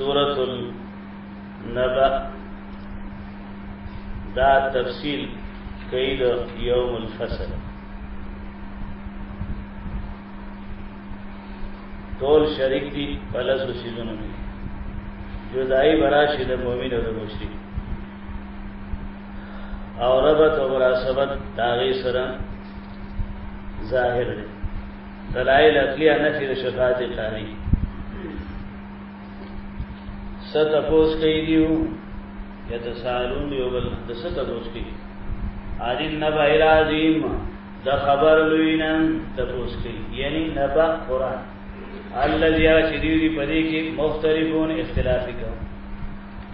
سورۃ النبأ دا تفصیل کوي د یوم الفصل ټول شریک دي په لاسو سيزونو کې جدائی براشي د مؤمن او د مشرک او ربط او مناسبت داغه سره ظاهر دی دلائل اقلیه نفی شفاعت قاری ستپوس کئی دیو یا تسالون دیو بل د ستپوس کئی عادی نبا العظیم د خبر لوینا تپوس کئی یعنی نبا قرآن اللہ دیا چدیو دی پدی کی مختلفون اختلافی کئی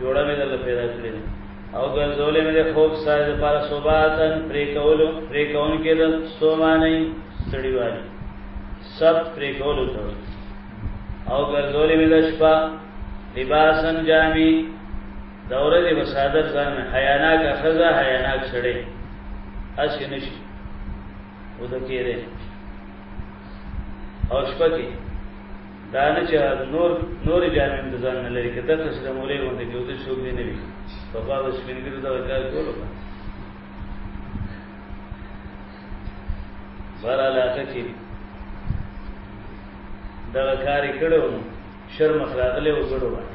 جوړه مې دلته پیدا کړې او ګرځولې مې د خوب سره د پاره صباتن پرې کولو پرې کون کې د سومانه سړی والی سب پرې کولو ته او ګرځولې مې د شپه لباسن جامي دوره دې مسادر ځان حیانا کا خزا حیانا سړی اسی نشي ودا کېره او شپه کې دا نه چې نور نور جامې هم ځان نه لري کته څه د مولې باندې کې اوسې شوق دی نه وي په پاو سپینګرو دا کار کولو بار علاقه کې دا کاری کړو شرم خراغله وګړو باندې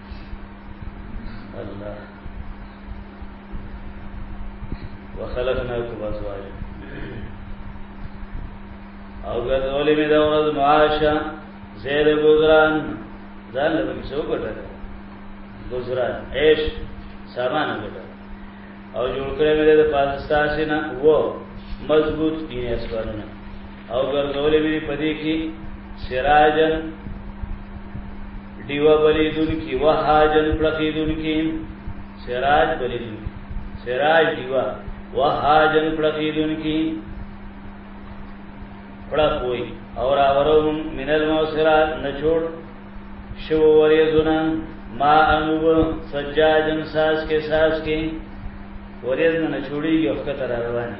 الله وخلقناكم ازواجا او ګرځولې مې دا ورځ معاشه زیر گزران ځان له څه وکړه گزران عيش سامان وکړه او جوړ کړې مې د پاکستان سینا وو مضبوط دیني اسوارونه او ګرځولې مې په دې کې سراجن دیو بلې دن کې وهاجن پړقې دن کې سراج بلې دن سراج دیوا وهاجن پړقې دن کې پړق وای اور اورو من الموسرات نه جوړ شو ورې زونه ما انو سجاجن ساس کې ساس کې ورې زونه نه جوړیږي او کتر رواني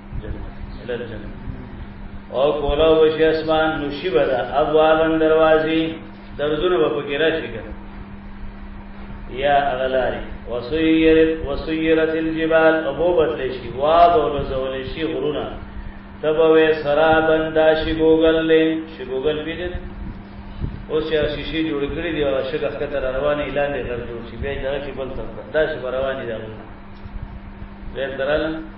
او کولا وشي اسمان نشي بدا ابوابن دروازي درزونه په پکې راشي کنه یا اغلاری وسیرت وسیرت الجبال ابو بدل شي واد او زول شي غرونه تبوي سرابن دا شي ګوګل له شي ګوګل پیژنه اوس چې شیشې جوړ کړې دي او شګه ښکته روانې اعلان دې کړ جوړ شي بیا دا کې بل تر دا شي روانې ده غیر درل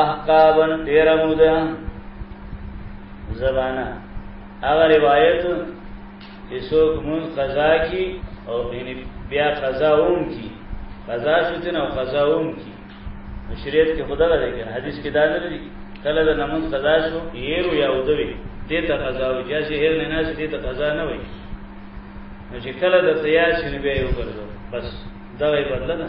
احقابن تیر مودا زبانا اغا روایت چې څوک مون قضا کی او یعنی بیا قضا اون کی قضا شتن او قضا اون کی شریعت کې خدا لري کنه حدیث کې دا نه لري کله د نماز قضا شو یرو یا ودوي دې ته قضا او یا چې هر نه نه دې ته قضا نه وي نو چې کله د تیار شنو بیا یو ګرځو بس دا یې بدل نه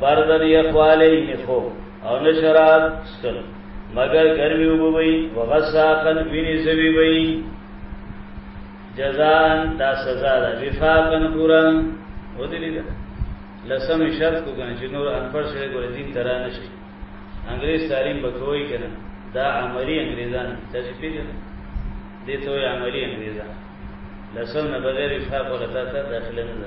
فرض دی اخوالی نفو او نشرات سکل مگر گرمی وبوی وغساقن وینی زوی بی جزان دا سزا دا وفاقن پورا او دی لیده لسم شرط کو کنه چې نور انپر سره ګور دین ترا نشي انګريز تعلیم بکوي کنه دا عملی انګريزان تاسو پیژنئ دې ته عملی انګريزان لسم نه بغیر وفاق ولا تا داخله نه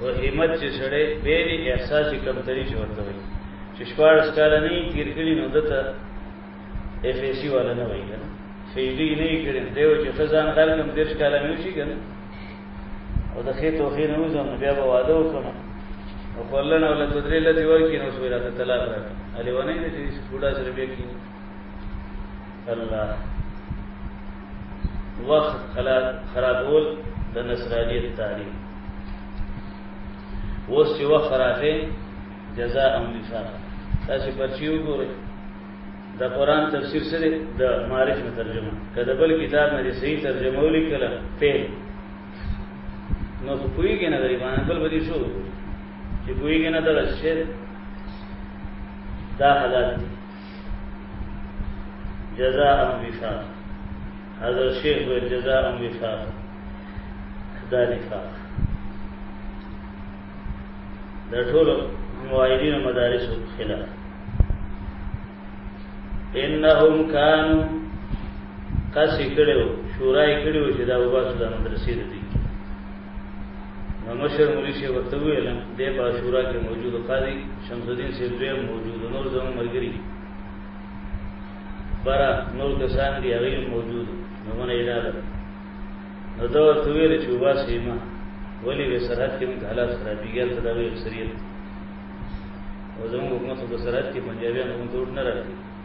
او همت چې سړی بیري احساس کمتري چې ورته وي چې شپږ کال نه تیر کړي نو دته اف ای سی ولا نه وي کنه فیډي نه کړي دیو چې خزان غل کم دیرش کال نه شي کنه او د خې توخې نه وځم بیا به واده وکم او خلنه ولا تدریله دی ورکی نو سویرا ته طلاق راکړه الی ونه دې چې بوډا سره بیا کینی الله وخت خرابول د نصرانیت تعریف اوس چې وخت راغی جزاء ام وفاق تاسو پرچی وګورئ د قران تفسیر سره د معرفت نه ترجمه کله بل کتاب نه صحیح ترجمه ولیکل فعل نو کوی کې نه غریبان بل بدی شو چې کوی کې نه درشه دا حالات دي جزاء وفاق حضرت شیخ ویل جزاء وفاق دا نفاق د ټول موایدین مدارس خلاف انهم كانوا قصې کړو شورای کړو چې دا وباسو د مدرسې دي نو مشر مولوی شیخ ورته وویل دی په شورا کې موجود قاضي شمس الدین صاحب دوی موجود نور زموږ ملګري برا نور کسان دي هغه موجود نو مونږ یې لاله نو دا ورته ویل چې وباسي ما ولی به سرحد کې موږ حالات خرابېږي ته دا وی اکثریت او زموږ حکومت په سرحد کې پنجابیان هم ټول نه راځي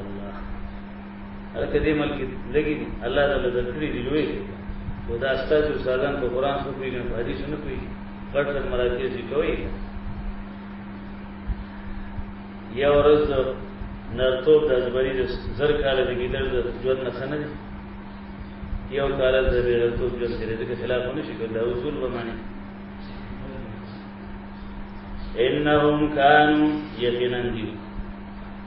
الله الکه دې ملک لګي دي الله تعالی د کړی دی لوی او دا ستاسو استادان په قران خو پیږي په حدیث نه پیږي غټ غټ مراکز دي کوي یا ورځ نرتوب د ازبری د زر کال د ګیدر د ژوند نه خنه دي یو کال د بیرتوب د سره د خلاف نه شي کولای اصول به معنی انهم كانوا يقينا دي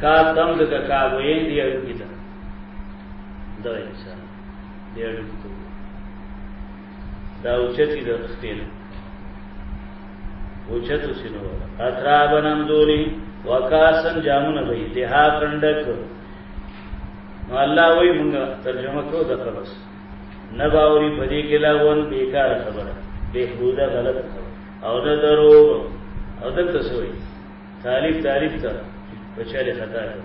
کا تم د کا وې دی اړو کې ده دا انسان دی اړو کې دا اوچتی د خپل اوچتو سينو اطرابنم دوني وکاسن جامونه وي دها کندک نو الله وی مونږ ترجمه کو د خلاص نباوري پدې کې لاون بیکار خبره بهبوده غلط خبره او نه درو او دلته سوې تعریف تعریف ته بچاله خطا کړ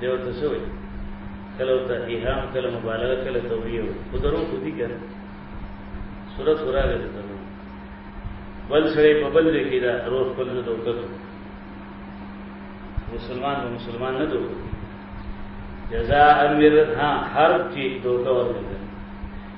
دی ورته سوې کله ورته ایهام کله مبالغه کله توریو خو درو خو دي کړ صورت وراغه ده بل سره په بل دی کې دا روح خپل نه دوکتو مسلمان به مسلمان نه دوکتو جزاء امیر ها هر چیز دوکه ورته